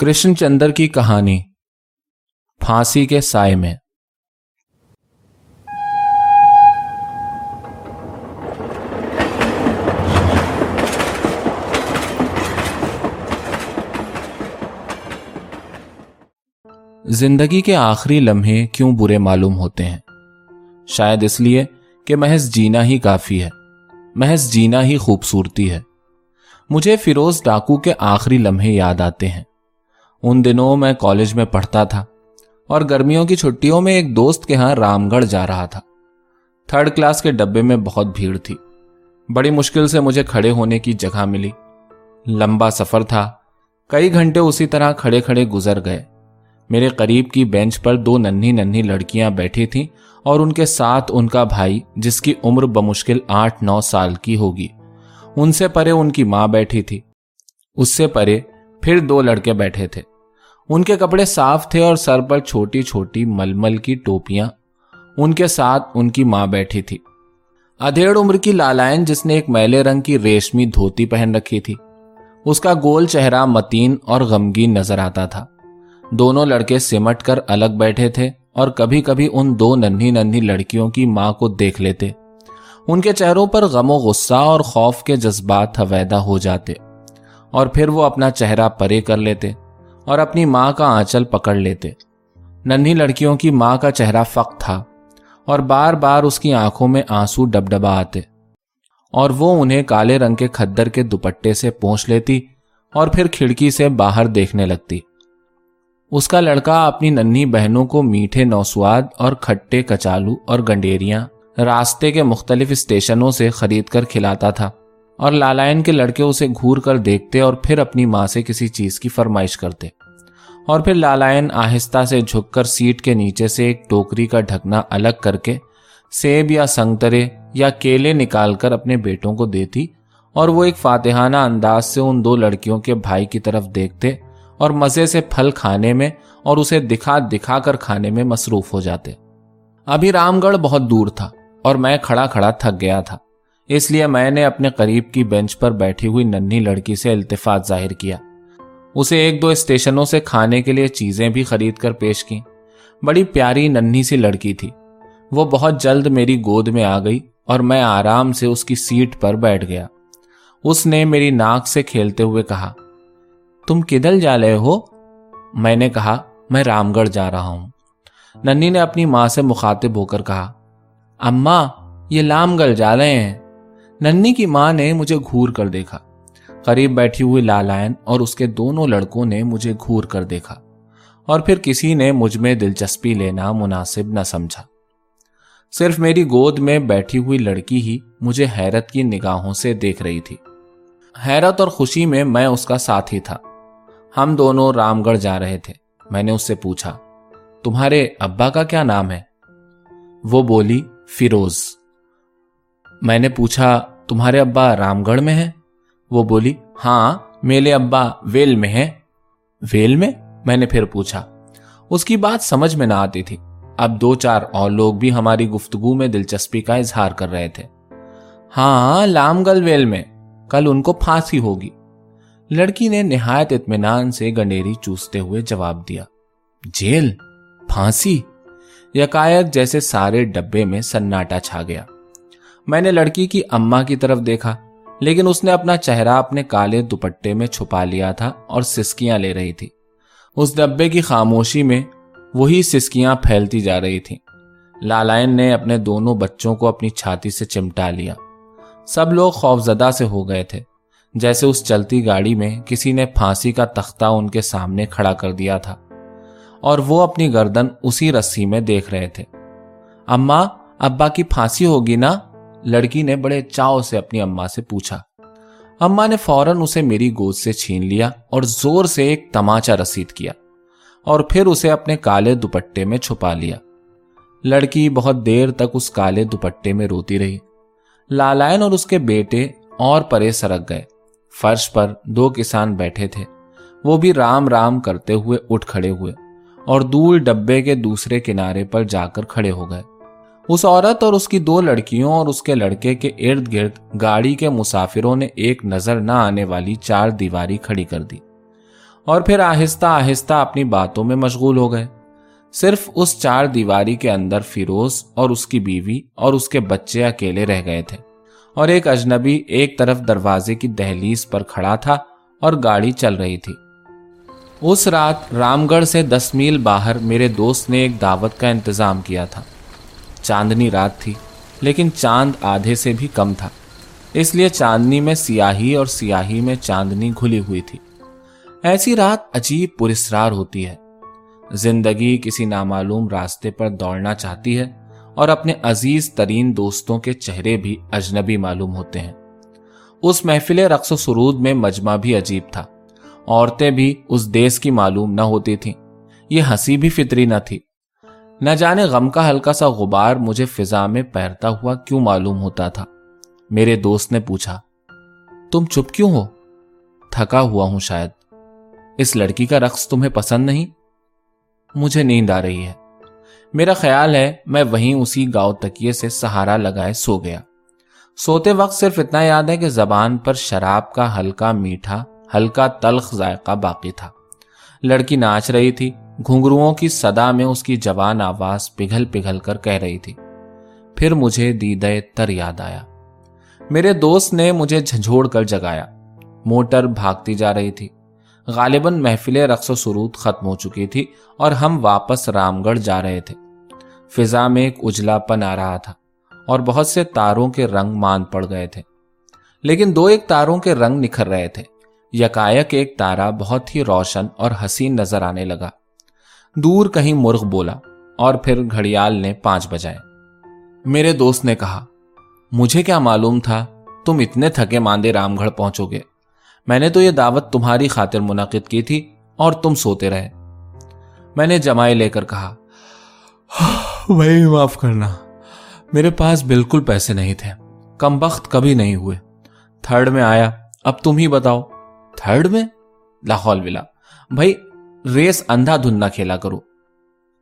کرشن چندر کی کہانی، پھانسی کے سائے میں۔ زندگی کے آخری لمحے کیوں برے معلوم ہوتے ہیں؟ شاید اس لیے کہ محض جینا ہی کافی ہے، محض جینا ہی خوبصورتی ہے۔ مجھے فیروز ڈاکو کے آخری لمحے یاد آتے ہیں۔ ان دنوں میں کالج میں پڑھتا تھا اور گرمیوں کی چھٹیوں میں ایک دوست کے ہاں رام گڑھ جا رہا تھا۔ تھرڈ کلاس کے ڈبے میں بہت بھیڑ تھی۔ بڑی مشکل سے مجھے کھڑے ہونے کی جگہ ملی۔ لمبا سفر تھا۔ کئی گھنٹے اسی طرح کھڑے کھڑے گزر گئے۔ میرے قریب کی بینچ پر دو ننھی ننھی لڑکیاں بیٹھی تھیں اور ان کے ساتھ ان کا بھائی، جس کی عمر بمشکل آٹھ نو سال کی ہوگی۔ ان سے پرے ان کی ماں بیٹھی تھی۔ اس سے پرے پھر دو لڑکے بیٹھے تھے۔ ان کے کپڑے صاف تھے اور سر پر چھوٹی چھوٹی ململ کی ٹوپیاں ان کے ساتھ ان کی ماں بیٹھی تھی۔ ادھیڑ عمر کی لالائن جس نے ایک میلے رنگ کی ریشمی دھوتی پہن رکھی تھی، اس کا گول چہرہ متین اور غمگین نظر آتا تھا۔ دونوں لڑکے سمٹ کر الگ بیٹھے تھے اور کبھی کبھی ان دو ننھی ننھی لڑکیوں کی ماں کو دیکھ لیتے۔ ان کے چہروں پر غم و غصہ اور خوف کے جذبات حویدہ ہو جاتے اور پھر وہ اپنا چہرہ پرے کر لیتے۔ اور اپنی ماں کا آنچل پکڑ لیتے۔ ننھی لڑکیوں کی ماں کا چہرہ فق تھا اور بار بار اس کی آنکھوں میں آنسو ڈب ڈبا آتے اور وہ انہیں کالے رنگ کے کھدر کے دوپٹے سے پہنچ لیتی اور پھر کھڑکی سے باہر دیکھنے لگتی۔ اس کا لڑکا اپنی ننھی بہنوں کو میٹھے نوسواد اور کھٹے کچالو اور گنڈیریاں راستے کے مختلف اسٹیشنوں سے خرید کر کھلاتا تھا۔ اور لالائن کے لڑکے اسے گھور کر دیکھتے اور پھر اپنی ماں سے کسی چیز کی فرمائش کرتے۔ اور پھر لالائن آہستہ سے جھک کر سیٹ کے نیچے سے ایک ٹوکری کا ڈھکنا الگ کر کے سیب یا سنگترے یا کیلے نکال کر اپنے بیٹوں کو دیتی اور وہ ایک فاتحانہ انداز سے ان دو لڑکیوں کے بھائی کی طرف دیکھتے اور مزے سے پھل کھانے میں اور اسے دکھا دکھا کر کھانے میں مصروف ہو جاتے۔ ابھی رام گڑھ بہت دور تھا اور میں کھڑا کھڑا تھک گیا تھا۔ اس لیے میں نے اپنے قریب کی بینچ پر بیٹھی ہوئی ننھی لڑکی سے التفاط ظاہر کیا۔ اسے ایک دو اسٹیشنوں سے کھانے کے لیے چیزیں بھی خرید کر پیش کی بڑی پیاری ننھی سی لڑکی تھی۔ وہ بہت جلد میری گود میں آ گئی اور میں آرام سے اس کی سیٹ پر بیٹھ گیا۔ اس نے میری ناک سے کھیلتے ہوئے کہا، تم کدھر جا رہے ہو؟ میں نے کہا، میں رام گڑھ جا رہا ہوں۔ ننی نے اپنی ماں سے مخاطب ہو کر کہا اما یہ لام گڑھ جا رہے ہیں۔ ننی کی ماں نے مجھے گھور کر دیکھا۔ قریب بیٹھی ہوئی لالائن اور اس کے دونوں لڑکوں نے مجھے گھور کر دیکھا۔ اور پھر کسی نے مجھ میں دلچسپی لینا مناسب نہ سمجھا۔ صرف میری گود میں بیٹھی ہوئی لڑکی ہی مجھے حیرت کی نگاہوں سے دیکھ رہی تھی۔ حیرت اور خوشی میں میں اس کا ساتھ ہی تھا۔ ہم دونوں رام گڑھ جا رہے تھے۔ میں نے اس سے پوچھا، تمہارے ابا کا کیا نام ہے؟ وہ بولی، فیروز۔ میں نے پوچھا، تمہارے ابا رام گڑھ میں ہے وہ بولی ہاں میرے ابا ویل میں ہے ویل میں؟ میں نے پھر پوچھا۔ اس کی بات سمجھ میں نہ آتی تھی۔ اب دو چار اور لوگ بھی ہماری گفتگو میں دلچسپی کا اظہار کر رہے تھے۔ ہاں لام گل ویل میں۔ کل ان کو پھانسی ہوگی۔ لڑکی نے نہایت اطمینان سے گنڈیری چوستے ہوئے جواب دیا۔ جیل؟ پھانسی؟ یکایک جیسے سارے ڈبے میں سناٹا چھا گیا۔ میں نے لڑکی کی اما کی طرف دیکھا، لیکن اس نے اپنا چہرہ اپنے کالے دوپٹے میں چھپا لیا تھا اور سسکیاں لے رہی تھی۔ اس ڈبے کی خاموشی میں وہی سسکیاں پھیلتی جا رہی تھی لالائن نے اپنے دونوں بچوں کو اپنی چھاتی سے چمٹا لیا۔ سب لوگ خوفزدہ سے ہو گئے تھے، جیسے اس چلتی گاڑی میں کسی نے پھانسی کا تختہ ان کے سامنے کھڑا کر دیا تھا۔ اور وہ اپنی گردن اسی رسی میں دیکھ رہے تھے۔ اما ابا کی پھانسی ہوگی نا؟ لڑکی نے بڑے چاؤ سے اپنی اما سے پوچھا۔ اما نے فوراً اسے میری گود سے چھین لیا اور زور سے ایک تماچا رسید کیا اور پھر اسے اپنے کالے دوپٹے میں چھپا لیا۔ لڑکی بہت دیر تک اس کالے دوپٹے میں روتی رہی۔ لالائن اور اس کے بیٹے اور پرے سرک گئے۔ فرش پر دو کسان بیٹھے تھے۔ وہ بھی رام رام کرتے ہوئے اٹھ کھڑے ہوئے اور دور ڈبے کے دوسرے کنارے پر جا کر کھڑے ہو گئے۔ اس عورت اور اس کی دو لڑکیوں اور اس کے لڑکے کے ارد گرد گاڑی کے مسافروں نے ایک نظر نہ آنے والی چار دیواری کھڑی کر دی اور پھر آہستہ آہستہ اپنی باتوں میں مشغول ہو گئے۔ صرف اس چار دیواری کے اندر فیروز اور اس کی بیوی اور اس کے بچے اکیلے رہ گئے تھے اور ایک اجنبی ایک طرف دروازے کی دہلیز پر کھڑا تھا اور گاڑی چل رہی تھی۔ اس رات رام گڑھ سے دس میل باہر میرے دوست نے ایک دعوت کا انتظام کیا تھا۔ چاندنی رات تھی، لیکن چاند آدھے سے بھی کم تھا۔ اس لیے چاندنی میں سیاہی اور سیاہی میں چاندنی گھلی ہوئی تھی۔ ایسی رات عجیب پرسرار ہوتی ہے۔ زندگی کسی نامعلوم راستے پر دوڑنا چاہتی ہے اور اپنے عزیز ترین دوستوں کے چہرے بھی اجنبی معلوم ہوتے ہیں۔ اس محفل رقص و سرود میں مجمع بھی عجیب تھا۔ عورتیں بھی اس دیس کی معلوم نہ ہوتی تھیں۔ یہ ہنسی بھی فطری نہ تھی۔ نہ جانے غم کا ہلکا سا غبار مجھے فضا میں پیرتا ہوا کیوں معلوم ہوتا تھا؟ میرے دوست نے پوچھا، تم چپ کیوں ہو؟ تھکا ہوا ہوں شاید۔ اس لڑکی کا رقص تمہیں پسند نہیں؟ مجھے نیند آ رہی ہے۔ میرا خیال ہے میں وہیں اسی گاؤں تکیے سے سہارا لگائے سو گیا۔ سوتے وقت صرف اتنا یاد ہے کہ زبان پر شراب کا ہلکا میٹھا، ہلکا تلخ ذائقہ باقی تھا۔ لڑکی ناچ رہی تھی گھنگروؤں کی صدا میں اس کی جوان آواز پگھل پگھل کر کہہ رہی تھی۔ پھر مجھے دیدے تر یاد آیا۔ میرے دوست نے مجھے جھنجھوڑ کر جگایا۔ موٹر بھاگتی جا رہی تھی۔ غالباً محفل رقص و سرود ختم ہو چکی تھی اور ہم واپس رام گڑھ جا رہے تھے۔ فضا میں ایک اجلا پن آ رہا تھا اور بہت سے تاروں کے رنگ مان پڑ گئے تھے۔ لیکن دو ایک تاروں کے رنگ نکھر رہے تھے۔ یکایک ایک تارا بہت ہی روشن اور حسین نظر آنے لگا۔ دور کہیں مرغ بولا اور پھر گھڑیال نے پانچ بجائے۔ میرے دوست نے کہا، مجھے کیا معلوم تھا تم اتنے تھکے ماندے رام گڑھ پہنچو گے۔ میں نے تو یہ دعوت تمہاری خاطر منعقد کی تھی اور تم سوتے رہے۔ میں نے جمائے لے کر کہا، وہی معاف کرنا۔ میرے پاس بالکل پیسے نہیں تھے۔ کم بخت کبھی نہیں ہوئے۔ تھرڈ میں آیا، اب تم ہی بتاؤ۔ تھرڈ میں؟ لاہور ولا۔ بھائی ریس اندھا دھندنا کھیلا کرو۔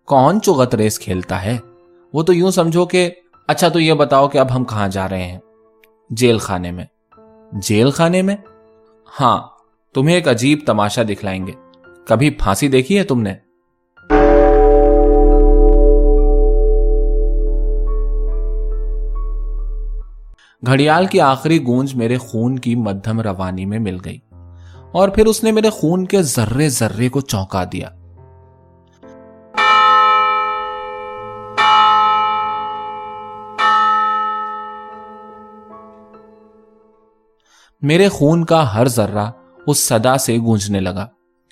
کون چوغت ریس کھیلتا ہے؟ وہ تو یوں سمجھو کہ اچھا تو یہ بتاؤ کہ اب ہم کہاں جا رہے ہیں۔ جیل خانے میں۔ جیل خانے میں؟ ہاں تمہیں ایک عجیب تماشا دکھلائیں گے۔ کبھی پھانسی دیکھی ہے تم نے؟ گھڑیال کی آخری گونج میرے خون کی مدھم روانی میں مل گئی۔ اور پھر اس نے میرے خون کے ذرے ذرے کو چونکا دیا۔ میرے خون کا ہر ذرہ اس صدا سے گونجنے لگا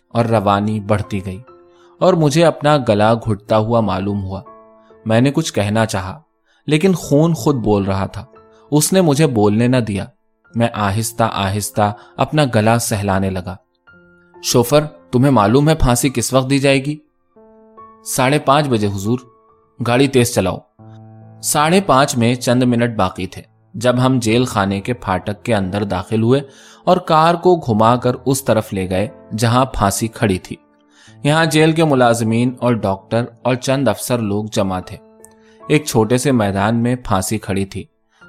اور روانی بڑھتی گئی اور مجھے اپنا گلا گھٹتا ہوا معلوم ہوا۔ میں نے کچھ کہنا چاہا، لیکن خون خود بول رہا تھا۔ اس نے مجھے بولنے نہ دیا۔ میں آہستہ آہستہ اپنا گلا سہلانے لگا۔ شوفر، تمہیں معلوم ہے پھانسی کس وقت دی جائے گی؟ ساڑھے پانچ بجے، حضور۔ گاڑی تیز چلاؤ۔ ساڑھے پانچ میں چند منٹ باقی تھے، جب ہم جیل خانے کے پھاٹک کے اندر داخل ہوئے اور کار کو گھما کر اس طرف لے گئے جہاں پھانسی کھڑی تھی۔ یہاں جیل کے ملازمین اور ڈاکٹر اور چند افسر لوگ جمع تھے۔ ایک چھوٹے سے میدان میں پھانسی کھڑی تھی۔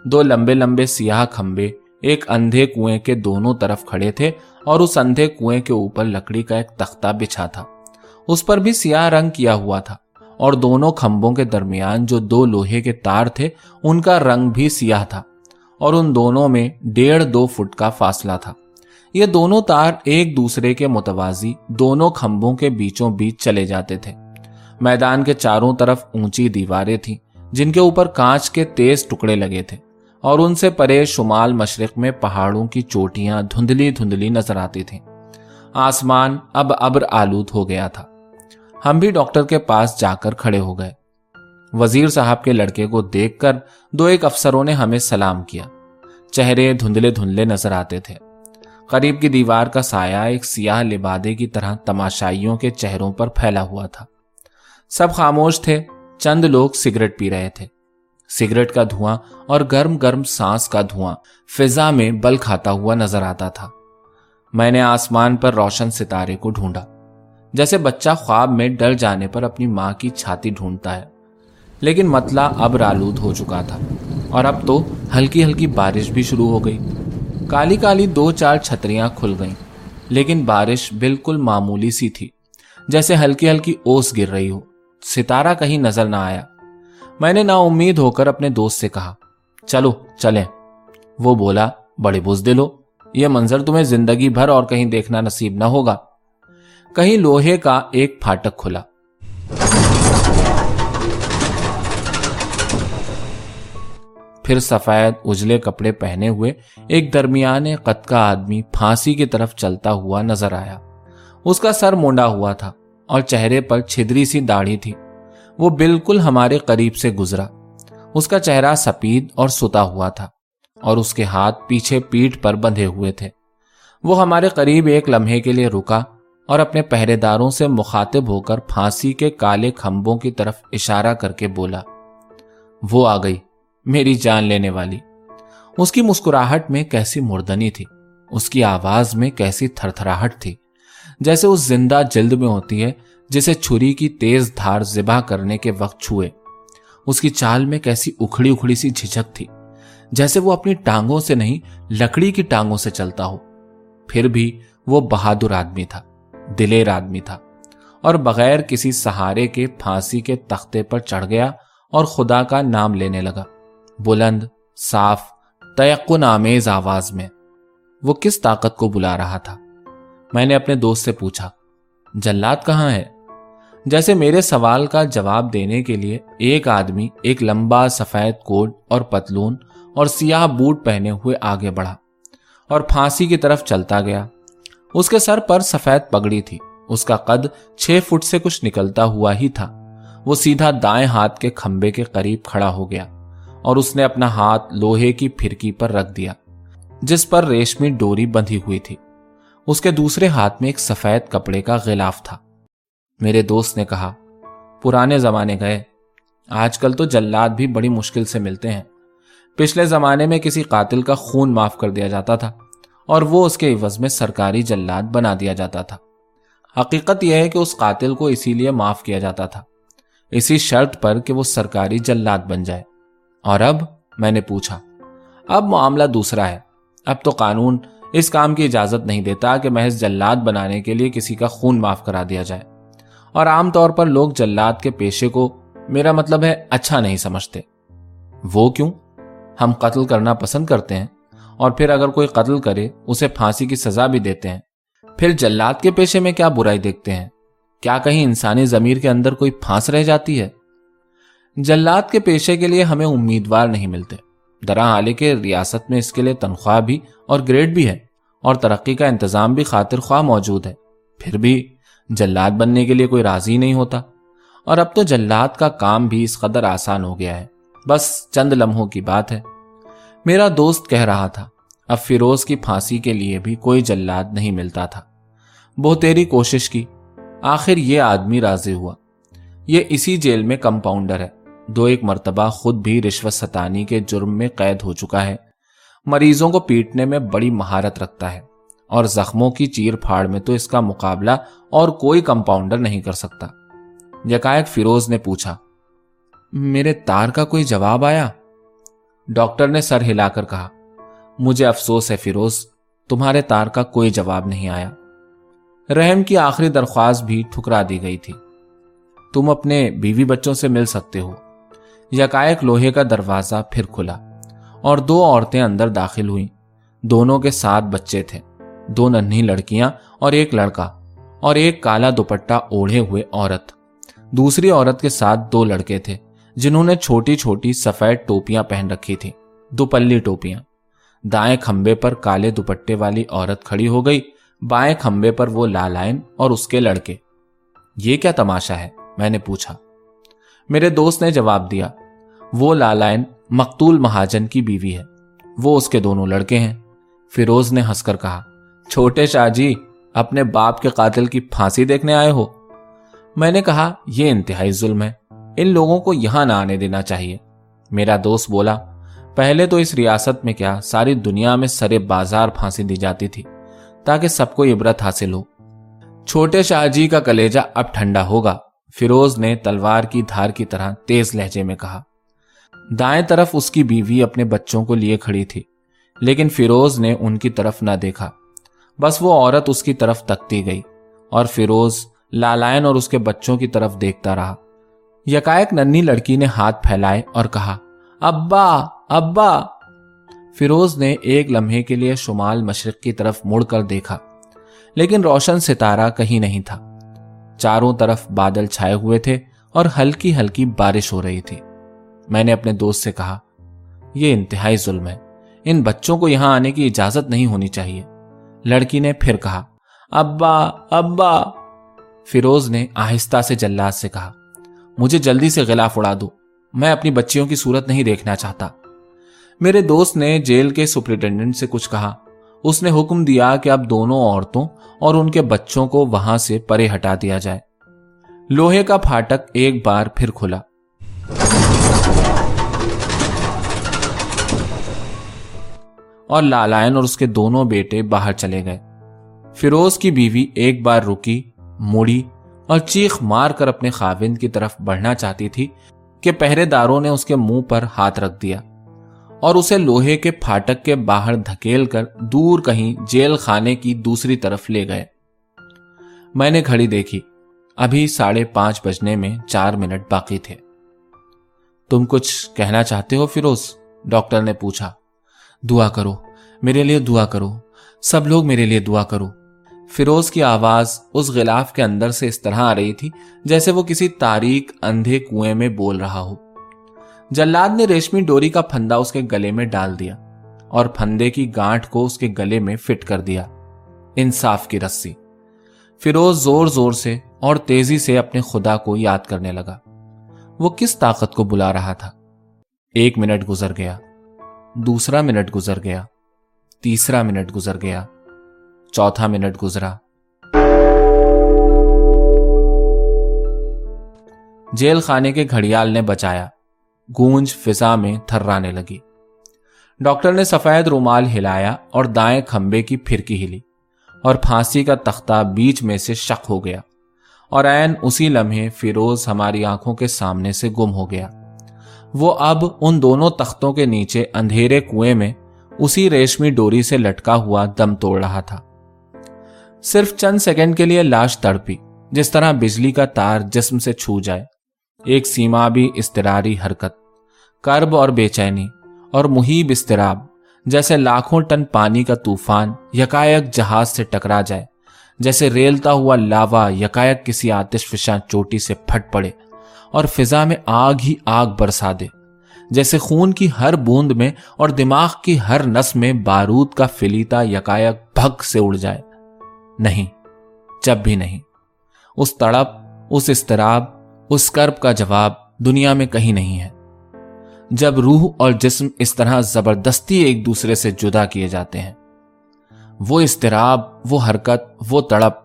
دو لمبے لمبے سیاہ کھمبے ایک اندھے کنویں کے دونوں طرف کھڑے تھے اور اس اندھے کنویں کے اوپر لکڑی کا ایک تختہ بچھا تھا۔ اس پر بھی سیاہ رنگ کیا ہوا تھا اور دونوں کھمبوں کے درمیان جو دو لوہے کے تار تھے، ان کا رنگ بھی سیاہ تھا اور ان دونوں میں ڈیڑھ دو فٹ کا فاصلہ تھا۔ یہ دونوں تار ایک دوسرے کے متوازی دونوں کھمبوں کے بیچوں بیچ چلے جاتے تھے۔ میدان کے چاروں طرف اونچی دیواریں تھیں جن کے اوپر کانچ کے تیز ٹکڑے لگے تھے۔ اور ان سے پرے شمال مشرق میں پہاڑوں کی چوٹیاں دھندلی دھندلی نظر آتی تھیں۔ آسمان اب ابر آلود ہو گیا تھا۔ ہم بھی ڈاکٹر کے پاس جا کر کھڑے ہو گئے۔ وزیر صاحب کے لڑکے کو دیکھ کر دو ایک افسروں نے ہمیں سلام کیا۔ چہرے دھندلے دھندلے نظر آتے تھے۔ قریب کی دیوار کا سایہ ایک سیاہ لبادے کی طرح تماشائیوں کے چہروں پر پھیلا ہوا تھا۔ سب خاموش تھے۔ چند لوگ سگریٹ پی رہے تھے۔ سگریٹ کا دھواں اور گرم گرم سانس کا دھواں فضا میں بل کھاتا ہوا نظر آتا تھا۔ میں نے آسمان پر روشن ستارے کو ڈھونڈا، جیسے بچہ خواب میں ڈر جانے پر اپنی ماں کی چھاتی ڈھونڈتا ہے۔ لیکن متلا اب رالود ہو چکا تھا اور اب تو ہلکی ہلکی بارش بھی شروع ہو گئی۔ کالی کالی دو چار چھتریاں کھل گئیں، لیکن بارش بالکل معمولی سی تھی، جیسے ہلکی ہلکی اوس گر رہی ہو۔ ستارہ کہیں نظر نہ آیا۔ میں نے نا امید ہو کر اپنے دوست سے کہا، چلو، چلیں۔ وہ بولا، بڑے بزدل ہو یہ منظر تمہیں زندگی بھر اور کہیں دیکھنا نصیب نہ ہوگا۔ کہیں لوہے کا ایک پھاٹک کھلا۔ پھر سفید اجلے کپڑے پہنے ہوئے ایک درمیان قد کا آدمی پھانسی کی طرف چلتا ہوا نظر آیا۔ اس کا سر مونڈا ہوا تھا اور چہرے پر چھدری سی داڑھی تھی۔ وہ بالکل ہمارے قریب سے گزرا۔ اس کا چہرہ سپید اور ستا ہوا تھا اور اس کے ہاتھ پیچھے پیٹ پر بندھے ہوئے تھے۔ وہ ہمارے قریب ایک لمحے کے لیے رکا اور اپنے پہرے داروں سے مخاطب ہو کر پھانسی کے کالے کھمبوں کی طرف اشارہ کر کے بولا، وہ آ گئی، میری جان لینے والی۔ اس کی مسکراہٹ میں کیسی مردنی تھی، اس کی آواز میں کیسی تھر تھراہٹ تھی، جیسے اس زندہ جلد میں ہوتی ہے جسے چھری کی تیز دھار زبا کرنے کے وقت چھوئے۔ اس کی چال میں کیسی اکھڑی اکھڑی سی جھجک تھی، جیسے وہ اپنی ٹانگوں سے نہیں، لکڑی کی ٹانگوں سے چلتا ہو۔ پھر بھی وہ بہادر آدمی تھا، دلیر آدمی تھا، اور بغیر کسی سہارے کے پھانسی کے تختے پر چڑھ گیا اور خدا کا نام لینے لگا۔ بلند، صاف، تیقن آمیز آواز میں وہ کس طاقت کو بلا رہا تھا؟ میں نے اپنے دوست سے پوچھا جلات کہاں ہے؟ جیسے میرے سوال کا جواب دینے کے لیے ایک آدمی ایک لمبا سفید کوٹ اور پتلون اور سیاہ بوٹ پہنے ہوئے آگے بڑھا اور پھانسی کی طرف چلتا گیا۔ اس کے سر پر سفید پگڑی تھی۔ اس کا قد چھ فٹ سے کچھ نکلتا ہوا ہی تھا۔ وہ سیدھا دائیں ہاتھ کے کھمبے کے قریب کھڑا ہو گیا اور اس نے اپنا ہاتھ لوہے کی پھرکی پر رکھ دیا، جس پر ریشمی ڈوری بندھی ہوئی تھی۔ اس کے دوسرے ہاتھ میں ایک سفید کپڑے کا غلاف تھا۔ میرے دوست نے کہا، پرانے زمانے گئے، آج کل تو جلاد بھی بڑی مشکل سے ملتے ہیں۔ پچھلے زمانے میں کسی قاتل کا خون معاف کر دیا جاتا تھا، اور وہ اس کے عوض میں سرکاری جلاد بنا دیا جاتا تھا۔ حقیقت یہ ہے کہ اس قاتل کو اسی لیے معاف کیا جاتا تھا۔ اسی شرط پر کہ وہ سرکاری جلاد بن جائے۔ اور اب میں نے پوچھا، اب معاملہ دوسرا ہے۔ اب تو قانون اس کام کی اجازت نہیں دیتا کہ محض جلاد بنانے کے لیے کسی کا خون معاف کرا دیا جائے۔ اور عام طور پر لوگ جلاد کے پیشے کو میرا مطلب ہے اچھا نہیں سمجھتے۔ وہ کیوں؟ ہم قتل کرنا پسند کرتے ہیں اور پھر اگر کوئی قتل کرے، اسے پھانسی کی سزا بھی دیتے ہیں۔ پھر جلات کے پیشے میں کیا برائی دیکھتے ہیں؟ کیا کہیں انسانی ضمیر کے اندر کوئی پھانس رہ جاتی ہے؟ جلات کے پیشے کے لیے ہمیں امیدوار نہیں ملتے۔ درا حال کے ریاست میں اس کے لیے تنخواہ بھی اور گریڈ بھی ہے اور ترقی کا انتظام بھی خاطر خواہ موجود ہے۔ پھر بھی جلات بننے کے لیے کوئی راضی نہیں ہوتا۔ اور اب تو جلات کا کام بھی اس قدر آسان ہو گیا ہے۔ بس چند لمحوں کی بات ہے۔ میرا دوست کہہ رہا تھا، اب فیروز کی پھانسی کے لیے بھی کوئی جلاد نہیں ملتا تھا۔ بہتری کوشش کی۔ آخر یہ آدمی راضی ہوا۔ یہ اسی جیل میں کمپاؤنڈر ہے۔ دو ایک مرتبہ خود بھی رشوت ستانی کے جرم میں قید ہو چکا ہے۔ مریضوں کو پیٹنے میں بڑی مہارت رکھتا ہے۔ اور زخموں کی چیر پھاڑ میں تو اس کا مقابلہ اور کوئی کمپاؤنڈر نہیں کر سکتا۔ یکائک فیروز نے پوچھا، میرے تار کا کوئی جواب آیا؟ ڈاکٹر نے سر ہلا کر کہا، مجھے افسوس ہے فیروز، تمہارے تار کا کوئی جواب نہیں آیا۔ رحم کی آخری درخواست بھی ٹھکرا دی گئی تھی۔ تم اپنے بیوی بچوں سے مل سکتے ہو۔ یکائک لوہے کا دروازہ پھر کھلا اور دو عورتیں اندر داخل ہوئیں۔ دونوں کے ساتھ بچے تھے۔ دو ننھی لڑکیاں اور ایک لڑکا اور ایک کالا دوپٹہ اوڑھے ہوئے عورت۔ دوسری عورت کے ساتھ دو لڑکے تھے جنہوں نے چھوٹی چھوٹی سفید ٹوپیاں پہن رکھی تھی دوپلی ٹوپیاں۔ دائیں کھمبے پر کالے دوپٹے والی عورت کھڑی ہو گئی، بائیں کھمبے پر وہ لالائن اور اس کے لڑکے۔ یہ کیا تماشا ہے؟ میں نے پوچھا۔ میرے دوست نے جواب دیا، وہ لالائن مقتول مہاجن کی بیوی ہے، وہ اس کے دونوں لڑکے ہیں۔ فیروز نے ہنس کر کہا چھوٹے شاہ جی اپنے باپ کے قاتل کی پھانسی دیکھنے آئے ہو۔ میں نے کہا، یہ انتہائی ظلم ہے۔ ان لوگوں کو یہاں نہ آنے دینا چاہیے۔ میرا دوست بولا، پہلے تو اس ریاست میں کیا ساری دنیا میں سرے بازار پھانسی دی جاتی تھی تاکہ سب کو عبرت حاصل ہو۔ چھوٹے شاہ جی کا کلیجہ اب ٹھنڈا ہوگا۔ فیروز نے تلوار کی دھار کی طرح تیز لہجے میں کہا۔ دائیں طرف اس کی بیوی اپنے بچوں کو لیے کھڑی تھی، لیکن فیروز نے ان کی طرف نہ دیکھا۔ بس وہ عورت اس کی طرف تکتی گئی اور فیروز لالائن اور اس کے بچوں کی طرف دیکھتا رہا۔ یکائک ننی لڑکی نے ہاتھ پھیلائے اور کہا، ابا ابا۔ فیروز نے ایک لمحے کے لیے شمال مشرق کی طرف مڑ کر دیکھا، لیکن روشن ستارہ کہیں نہیں تھا۔ چاروں طرف بادل چھائے ہوئے تھے اور ہلکی ہلکی بارش ہو رہی تھی۔ میں نے اپنے دوست سے کہا، یہ انتہائی ظلم ہے۔ ان بچوں کو یہاں آنے کی اجازت نہیں ہونی چاہیے۔ لڑکی نے پھر کہا، ابا ابا۔ فیروز نے آہستہ سے جلاد سے کہا، مجھے جلدی سے غلاف اڑا دو، میں اپنی بچیوں کی صورت نہیں دیکھنا چاہتا۔ میرے دوست نے جیل کے سپرنٹینڈنٹ سے کچھ کہا، اس نے حکم دیا کہ اب دونوں عورتوں اور ان کے بچوں کو وہاں سے پرے ہٹا دیا جائے۔ لوہے کا پھاٹک ایک بار پھر کھلا۔ اور لالائن اور اس کے دونوں بیٹے باہر چلے گئے۔ فیروز کی بیوی ایک بار رکی مڑی اور چیخ مار کر اپنے خاوند کی طرف بڑھنا چاہتی تھی کہ پہرے داروں نے اس کے منہ پر ہاتھ رکھ دیا اور اسے لوہے کے پھاٹک کے باہر دھکیل کر دور کہیں جیل خانے کی دوسری طرف لے گئے۔ میں نے گھڑی دیکھی۔ ابھی ساڑھے پانچ بجنے میں چار منٹ باقی تھے۔ تم کچھ کہنا چاہتے ہو فیروز؟ ڈاکٹر نے پوچھا۔ دعا کرو، میرے لیے دعا کرو، سب لوگ میرے لیے دعا کرو۔ فیروز کی آواز اس غلاف کے اندر سے اس طرح آ رہی تھی جیسے وہ کسی تاریخ اندھے کنویں میں بول رہا ہو۔ جلاد نے ریشمی ڈوری کا پھندا اس کے گلے میں ڈال دیا اور پھندے کی گانٹ کو اس کے گلے میں فٹ کر دیا۔ انصاف کی رسی۔ فیروز زور زور سے اور تیزی سے اپنے خدا کو یاد کرنے لگا۔ وہ کس طاقت کو بلا رہا تھا؟ ایک منٹ گزر گیا۔ دوسرا منٹ گزر گیا، تیسرا منٹ گزر گیا، چوتھا منٹ گزرا۔ جیل خانے کے گھڑیال نے بچایا، گونج فضا میں تھرانے لگی۔ ڈاکٹر نے سفید رومال ہلایا اور دائیں کھمبے کی پھرکی ہلی، اور پھانسی کا تختہ بیچ میں سے شک ہو گیا، اور این اسی لمحے فیروز ہماری آنکھوں کے سامنے سے گم ہو گیا۔ وہ اب ان دونوں تختوں کے نیچے اندھیرے کنویں میں اسی ریشمی ڈوری سے لٹکا ہوا دم توڑ رہا تھا۔ صرف چند سیکنڈ کے لیے لاش تڑپی، جس طرح بجلی کا تار جسم سے چھو جائے۔ ایک سیما بھی استراری حرکت، کرب اور بے چینی، اور محیب استراب جیسے لاکھوں ٹن پانی کا طوفان یکایک جہاز سے ٹکرا جائے، جیسے ریلتا ہوا لاوا یکایک کسی آتش فشاں چوٹی سے پھٹ پڑے۔ اور فضا میں آگ ہی آگ برسا دے۔ جیسے خون کی ہر بوند میں اور دماغ کی ہر نس میں بارود کا فلیتا یکایک بھگ سے اڑ جائے۔ نہیں، جب بھی نہیں۔ اس تڑپ، اس استراب اس کرب کا جواب دنیا میں کہیں نہیں ہے۔ جب روح اور جسم اس طرح زبردستی ایک دوسرے سے جدا کیے جاتے ہیں۔ وہ استراب وہ حرکت، وہ تڑپ۔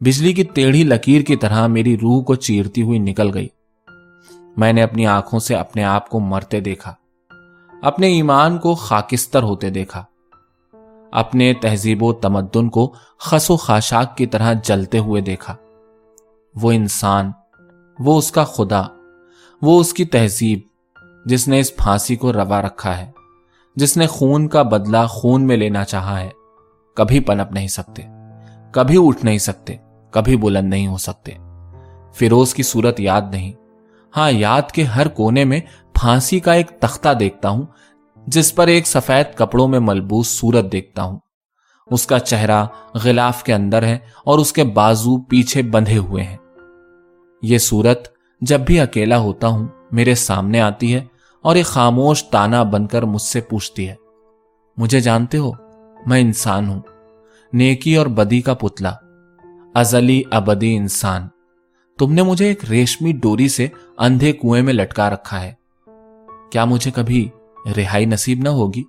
بجلی کی ٹیڑھی لکیر کی طرح میری روح کو چیرتی ہوئی نکل گئی۔ میں نے اپنی آنکھوں سے اپنے آپ کو مرتے دیکھا۔ اپنے ایمان کو خاکستر ہوتے دیکھا۔ اپنے تہذیب و تمدن کو خس و خاشاک کی طرح جلتے ہوئے دیکھا۔ وہ انسان، وہ اس کا خدا، وہ اس کی تہذیب، جس نے اس پھانسی کو روا رکھا ہے، جس نے خون کا بدلہ خون میں لینا چاہا ہے۔ کبھی پنپ نہیں سکتے، کبھی اٹھ نہیں سکتے، کبھی بلند نہیں ہو سکتے۔ فیروز کی صورت یاد نہیں۔ ہاں یاد کے ہر کونے میں پھانسی کا ایک تختہ دیکھتا ہوں، جس پر ایک سفید کپڑوں میں ملبوس صورت دیکھتا ہوں۔ اس کا چہرہ غلاف کے اندر ہے اور اس کے بازو پیچھے بندھے ہوئے ہیں۔ یہ صورت جب بھی اکیلا ہوتا ہوں، میرے سامنے آتی ہے اور ایک خاموش تانا بن کر مجھ سے پوچھتی ہے، مجھے جانتے ہو؟ میں انسان ہوں، نیکی اور بدی کا پتلا، ازلی ابدی انسان۔ تم نے مجھے ایک ریشمی ڈوری سے اندھے کنویں میں لٹکا رکھا ہے۔ کیا مجھے کبھی رہائی نصیب نہ ہوگی؟